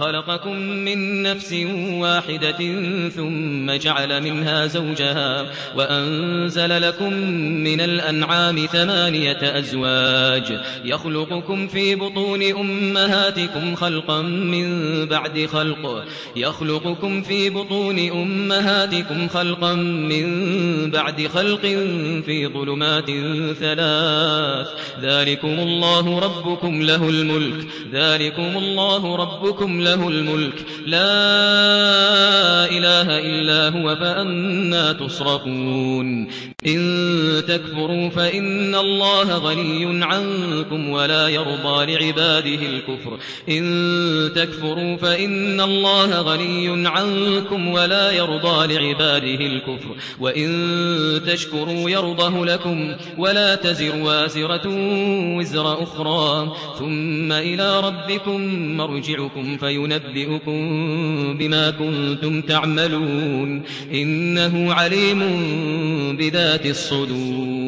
خلقكم من نفس واحدة ثم جعل منها زوجها وأنزل لكم من الأنعام ثمانية أزواج يخلقكم في بطون أمهاتكم خلقا من بعد خلق يخلقكم في بطون أمهاتكم خلقا من بعد خلق في ظلمات ثلاث ذلكم الله ربكم له الملك ذلكم الله ربكم له الملك. لا إله إلا هو فأنا تصرفون. إن تكفروا فإن الله غني عنكم ولا يرضى لعباده الكفر. إن تكفروا فإن الله غني عنكم ولا يرضى لعباده الكفر. وإن تشكروا يرضه لكم ولا تزر وازرة وزر أخرى. ثم إلى ربكم مرجعكم فينبئكم بما كنتم تعملون إنه عليم بذات الصدور.